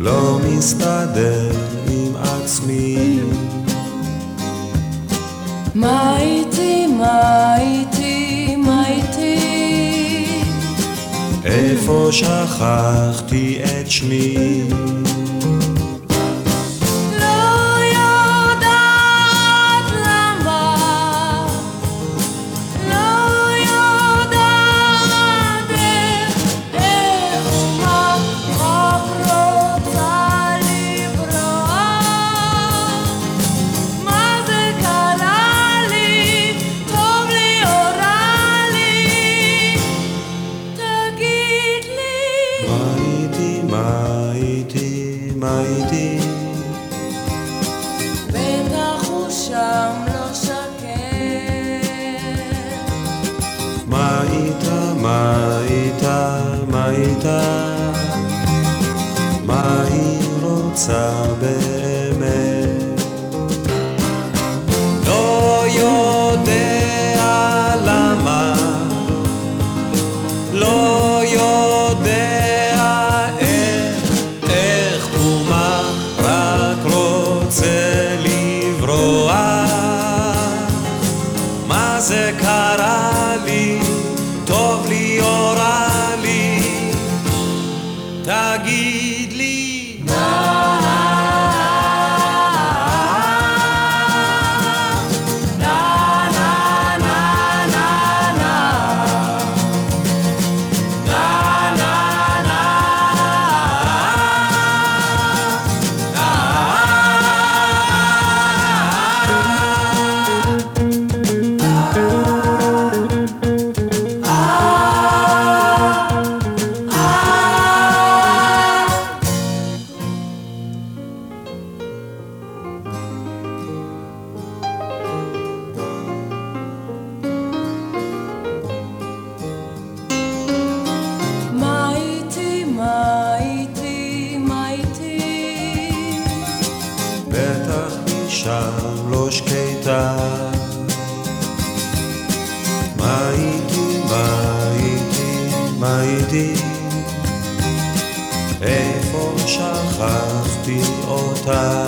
לא מסתדר עם עצמי. מה איתי, מה איתי, מה איתי? איפה שכחתי את שמי? שם לא שקט. מה איתה, מה איתה, מה איתה? מה היא רוצה לא שקטה. מה איתי, מה איתי, מה איתי? איפה שכחתי אותה?